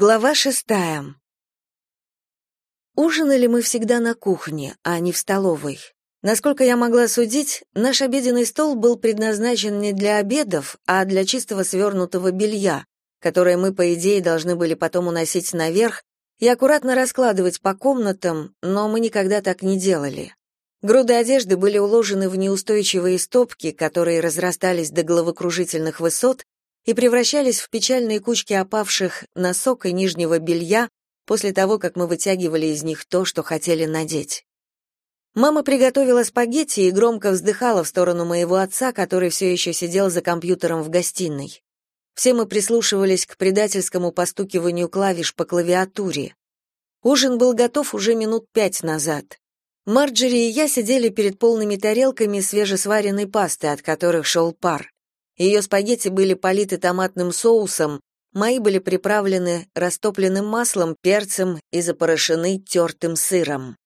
Глава шестая. Ужинали мы всегда на кухне, а не в столовой. Насколько я могла судить, наш обеденный стол был предназначен не для обедов, а для чистого свернутого белья, которое мы, по идее, должны были потом уносить наверх и аккуратно раскладывать по комнатам, но мы никогда так не делали. Груды одежды были уложены в неустойчивые стопки, которые разрастались до головокружительных высот и превращались в печальные кучки опавших носок и нижнего белья после того, как мы вытягивали из них то, что хотели надеть. Мама приготовила спагетти и громко вздыхала в сторону моего отца, который все еще сидел за компьютером в гостиной. Все мы прислушивались к предательскому постукиванию клавиш по клавиатуре. Ужин был готов уже минут пять назад. Марджери и я сидели перед полными тарелками свежесваренной пасты, от которых шел пар. Ее спагетти были политы томатным соусом, мои были приправлены растопленным маслом, перцем и запорошены тертым сыром.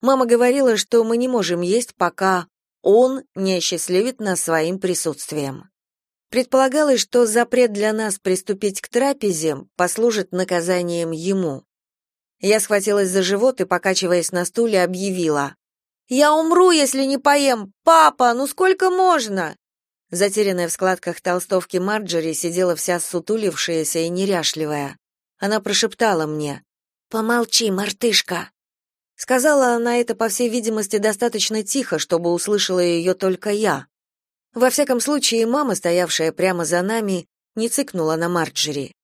Мама говорила, что мы не можем есть, пока он не осчастливит нас своим присутствием. Предполагалось, что запрет для нас приступить к трапезе послужит наказанием ему. Я схватилась за живот и, покачиваясь на стуле, объявила. «Я умру, если не поем! Папа, ну сколько можно?» Затерянная в складках толстовки Марджери сидела вся сутулившаяся и неряшливая. Она прошептала мне: "Помолчи, мартышка". Сказала она это, по всей видимости, достаточно тихо, чтобы услышала ее только я. Во всяком случае, мама, стоявшая прямо за нами, не цыкнула на Марджери.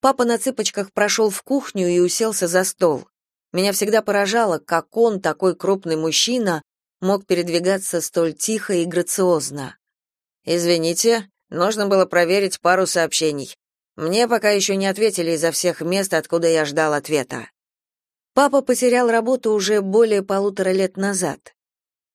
Папа на цыпочках прошел в кухню и уселся за стол. Меня всегда поражало, как он, такой крупный мужчина, мог передвигаться столь тихо и грациозно. Извините, нужно было проверить пару сообщений. Мне пока еще не ответили изо всех мест, откуда я ждал ответа. Папа потерял работу уже более полутора лет назад.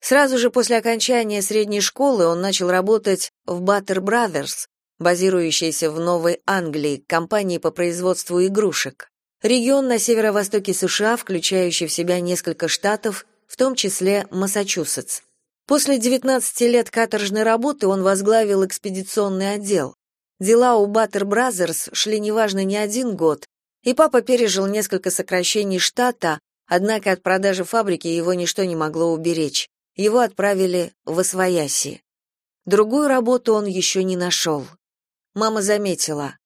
Сразу же после окончания средней школы он начал работать в Butter Brothers, базирующейся в Новой Англии, компании по производству игрушек. Регион на северо-востоке США, включающий в себя несколько штатов, в том числе Массачусетс. После 19 лет каторжной работы он возглавил экспедиционный отдел. Дела у Butter Brothers шли неважно не один год, и папа пережил несколько сокращений штата, однако от продажи фабрики его ничто не могло уберечь. Его отправили в Освояси. Другую работу он еще не нашел. Мама заметила.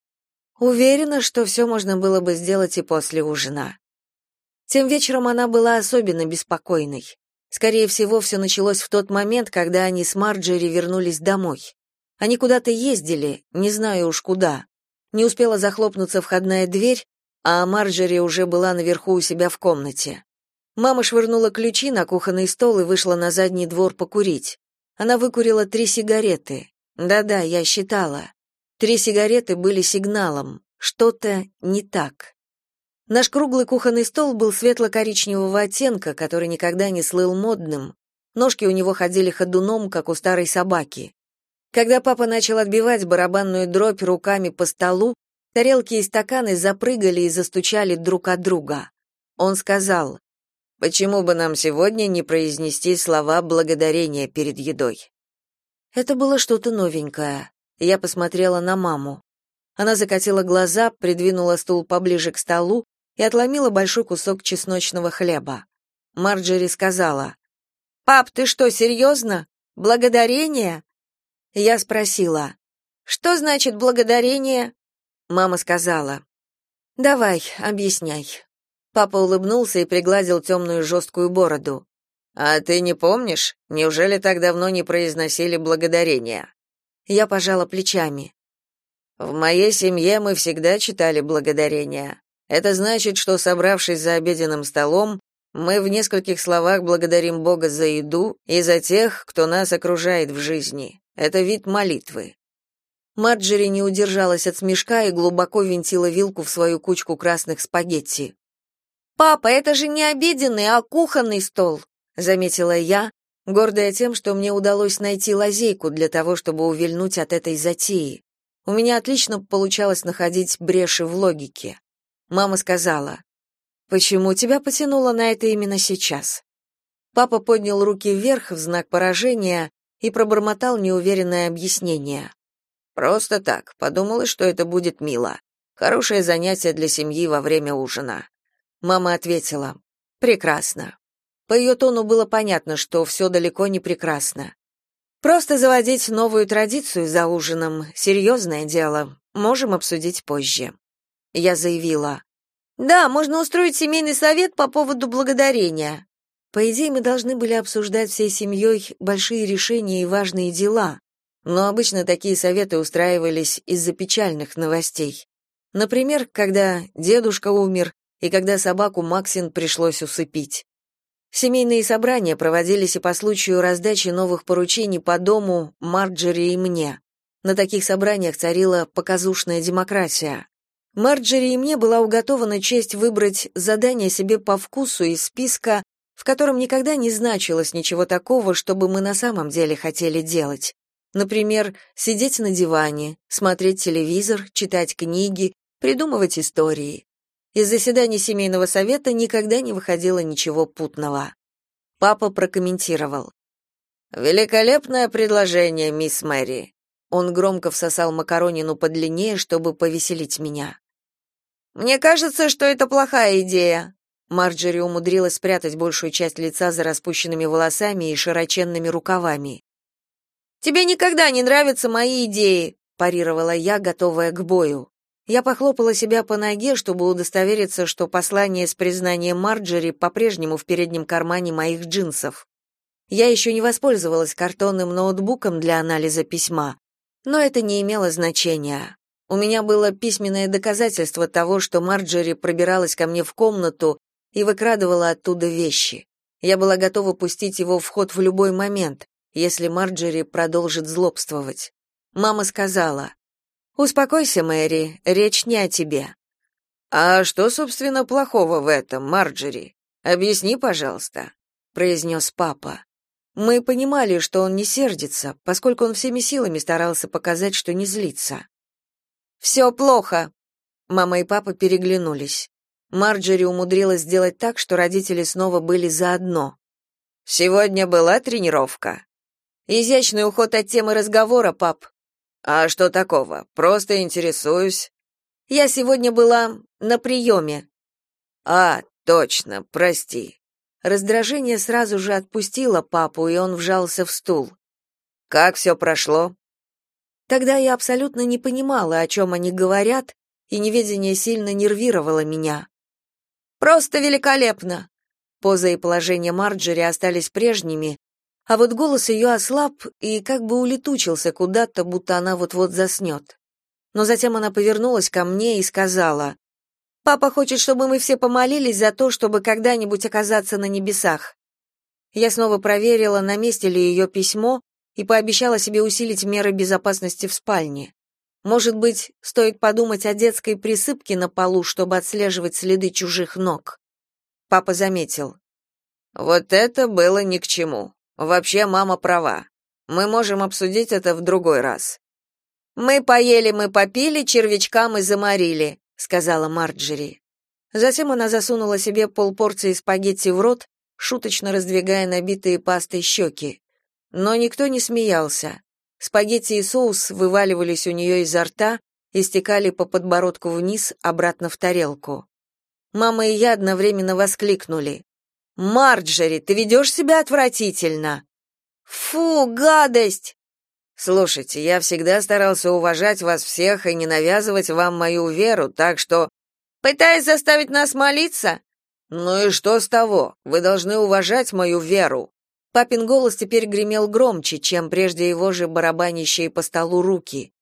Уверена, что все можно было бы сделать и после ужина. Тем вечером она была особенно беспокойной. Скорее всего, все началось в тот момент, когда они с Марджери вернулись домой. Они куда-то ездили, не знаю уж куда. Не успела захлопнуться входная дверь, а Марджери уже была наверху у себя в комнате. Мама швырнула ключи на кухонный стол и вышла на задний двор покурить. Она выкурила три сигареты. Да-да, я считала. Три сигареты были сигналом. Что-то не так. Наш круглый кухонный стол был светло-коричневого оттенка, который никогда не слыл модным. Ножки у него ходили ходуном, как у старой собаки. Когда папа начал отбивать барабанную дробь руками по столу, тарелки и стаканы запрыгали и застучали друг от друга. Он сказал, «Почему бы нам сегодня не произнести слова благодарения перед едой?» Это было что-то новенькое. Я посмотрела на маму. Она закатила глаза, придвинула стул поближе к столу и отломила большой кусок чесночного хлеба. Марджери сказала, «Пап, ты что, серьезно? Благодарение?» Я спросила, «Что значит благодарение?» Мама сказала, «Давай, объясняй». Папа улыбнулся и пригладил темную жесткую бороду. «А ты не помнишь? Неужели так давно не произносили благодарения?» Я пожала плечами. «В моей семье мы всегда читали благодарения. Это значит, что, собравшись за обеденным столом, мы в нескольких словах благодарим Бога за еду и за тех, кто нас окружает в жизни. Это вид молитвы. Марджери не удержалась от смешка и глубоко винтила вилку в свою кучку красных спагетти. «Папа, это же не обеденный, а кухонный стол», — заметила я, гордая тем, что мне удалось найти лазейку для того, чтобы увильнуть от этой затеи. У меня отлично получалось находить бреши в логике. Мама сказала, «Почему тебя потянуло на это именно сейчас?» Папа поднял руки вверх в знак поражения и пробормотал неуверенное объяснение. «Просто так, подумала, что это будет мило. Хорошее занятие для семьи во время ужина. Мама ответила: "Прекрасно". По ее тону было понятно, что все далеко не прекрасно. Просто заводить новую традицию за ужином серьезное дело. Можем обсудить позже. Я заявила: "Да, можно устроить семейный совет по поводу благодарения". По идее, мы должны были обсуждать всей семьей большие решения и важные дела, но обычно такие советы устраивались из-за печальных новостей. Например, когда дедушка умер и когда собаку Максин пришлось усыпить. Семейные собрания проводились и по случаю раздачи новых поручений по дому Марджери и мне. На таких собраниях царила показушная демократия. Марджери и мне была уготована честь выбрать задание себе по вкусу из списка, в котором никогда не значилось ничего такого, чтобы мы на самом деле хотели делать. Например, сидеть на диване, смотреть телевизор, читать книги, придумывать истории. Из заседаний семейного совета никогда не выходило ничего путного. Папа прокомментировал. «Великолепное предложение, мисс Мэри». Он громко всосал макаронину подлиннее, чтобы повеселить меня. «Мне кажется, что это плохая идея». Марджери умудрилась спрятать большую часть лица за распущенными волосами и широченными рукавами. «Тебе никогда не нравятся мои идеи», — парировала я, готовая к бою. Я похлопала себя по ноге, чтобы удостовериться, что послание с признанием Марджери по-прежнему в переднем кармане моих джинсов. Я еще не воспользовалась картонным ноутбуком для анализа письма, но это не имело значения. У меня было письменное доказательство того, что Марджери пробиралась ко мне в комнату и выкрадывала оттуда вещи. Я была готова пустить его в ход в любой момент, если Марджери продолжит злобствовать. Мама сказала, Успокойся, Мэри, речь не о тебе. А что, собственно, плохого в этом, Марджери? Объясни, пожалуйста, произнес папа. Мы понимали, что он не сердится, поскольку он всеми силами старался показать, что не злится. «Все плохо. Мама и папа переглянулись. Марджери умудрилась сделать так, что родители снова были заодно. Сегодня была тренировка. Изящный уход от темы разговора, пап. А что такого? Просто интересуюсь. Я сегодня была на приеме». А, точно, прости. Раздражение сразу же отпустило папу, и он вжался в стул. Как все прошло? Тогда я абсолютно не понимала, о чем они говорят, и неведение сильно нервировало меня. Просто великолепно. Поза и положение Марджери остались прежними, а вот голос ее ослаб и как бы улетучился куда-то, будто она вот-вот заснет. Но затем она повернулась ко мне и сказала, «Папа хочет, чтобы мы все помолились за то, чтобы когда-нибудь оказаться на небесах». Я снова проверила, на месте ли ее письмо, и пообещала себе усилить меры безопасности в спальне. Может быть, стоит подумать о детской присыпке на полу, чтобы отслеживать следы чужих ног. Папа заметил. Вот это было ни к чему. Вообще мама права. Мы можем обсудить это в другой раз. Мы поели, мы попили, червячкам и заморили, сказала Марджери. Затем она засунула себе полпорции спагетти в рот, шуточно раздвигая набитые пастой щеки. Но никто не смеялся. Спагетти и соус вываливались у нее изо рта и стекали по подбородку вниз, обратно в тарелку. Мама и я одновременно воскликнули. Марджери, ты ведешь себя отвратительно. Фу, гадость. Слушайте, я всегда старался уважать вас всех и не навязывать вам мою веру, так что пытаясь заставить нас молиться. Ну и что с того? Вы должны уважать мою веру. Папин голос теперь гремел громче, чем прежде его же барабанящие по столу руки.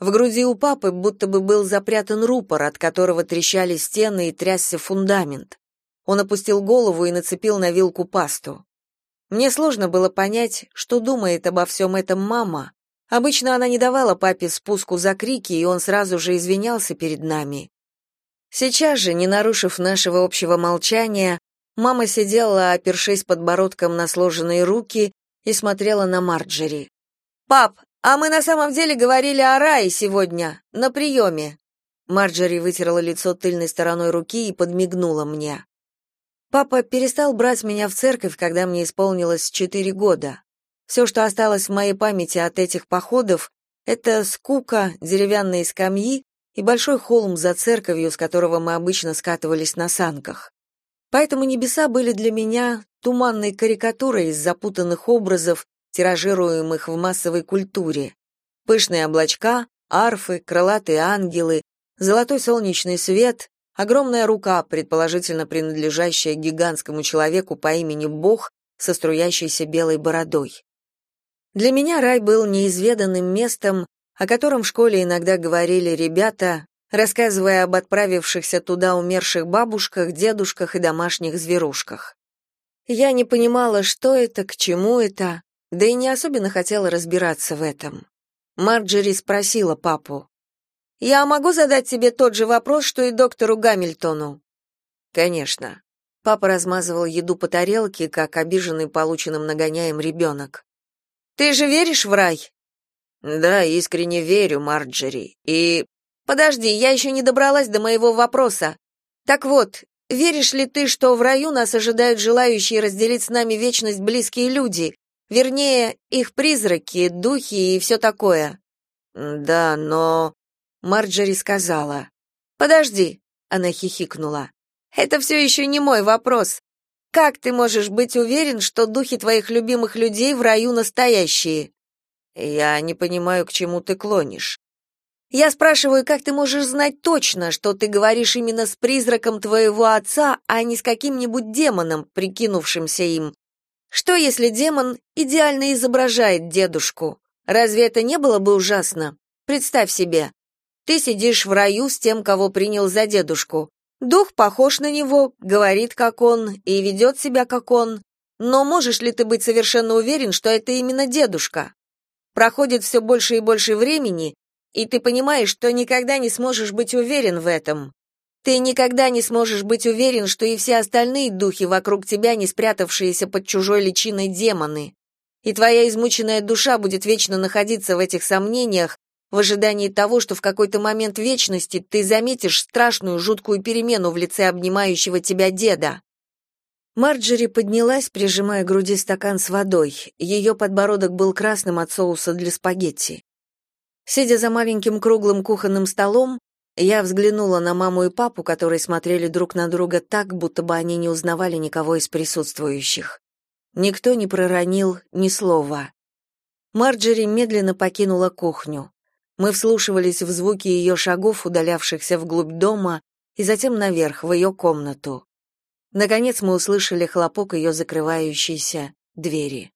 В груди у папы будто бы был запрятан рупор, от которого трещали стены и трясся фундамент. Он опустил голову и нацепил на вилку пасту. Мне сложно было понять, что думает обо всем этом мама. Обычно она не давала папе спуску за крики, и он сразу же извинялся перед нами. Сейчас же, не нарушив нашего общего молчания, мама сидела, опершись подбородком на сложенные руки, и смотрела на Марджери. «Пап, а мы на самом деле говорили о рае сегодня, на приеме». Марджери вытерла лицо тыльной стороной руки и подмигнула мне. Папа перестал брать меня в церковь, когда мне исполнилось четыре года. Все, что осталось в моей памяти от этих походов, это скука, деревянные скамьи и большой холм за церковью, с которого мы обычно скатывались на санках. Поэтому небеса были для меня туманной карикатурой из запутанных образов, тиражируемых в массовой культуре. Пышные облачка, арфы, крылатые ангелы, золотой солнечный свет, огромная рука, предположительно принадлежащая гигантскому человеку по имени Бог, со струящейся белой бородой. Для меня рай был неизведанным местом, о котором в школе иногда говорили ребята, рассказывая об отправившихся туда умерших бабушках, дедушках и домашних зверушках. Я не понимала, что это, к чему это, да и не особенно хотела разбираться в этом. Марджери спросила папу. «Я могу задать тебе тот же вопрос, что и доктору Гамильтону?» «Конечно». Папа размазывал еду по тарелке, как обиженный полученным нагоняем ребенок. «Ты же веришь в рай?» «Да, искренне верю, Марджери. И Подожди, я еще не добралась до моего вопроса. Так вот, веришь ли ты, что в раю нас ожидают желающие разделить с нами вечность близкие люди? Вернее, их призраки, духи и все такое. Да, но Марджери сказала. Подожди, она хихикнула. Это все еще не мой вопрос. Как ты можешь быть уверен, что духи твоих любимых людей в раю настоящие? Я не понимаю, к чему ты клонишь. Я спрашиваю, как ты можешь знать точно, что ты говоришь именно с призраком твоего отца, а не с каким-нибудь демоном, прикинувшимся им? Что если демон идеально изображает дедушку? Разве это не было бы ужасно? Представь себе, ты сидишь в раю с тем, кого принял за дедушку. Дух похож на него, говорит как он и ведет себя как он. Но можешь ли ты быть совершенно уверен, что это именно дедушка? Проходит все больше и больше времени, и ты понимаешь, что никогда не сможешь быть уверен в этом. Ты никогда не сможешь быть уверен, что и все остальные духи вокруг тебя не спрятавшиеся под чужой личиной демоны. И твоя измученная душа будет вечно находиться в этих сомнениях, в ожидании того, что в какой-то момент вечности ты заметишь страшную жуткую перемену в лице обнимающего тебя деда. Марджери поднялась, прижимая к груди стакан с водой. Ее подбородок был красным от соуса для спагетти. Сидя за маленьким круглым кухонным столом, я взглянула на маму и папу, которые смотрели друг на друга так, будто бы они не узнавали никого из присутствующих. Никто не проронил ни слова. Марджери медленно покинула кухню. Мы вслушивались в звуки ее шагов, удалявшихся вглубь дома, и затем наверх, в ее комнату. Наконец мы услышали хлопок ее закрывающейся двери.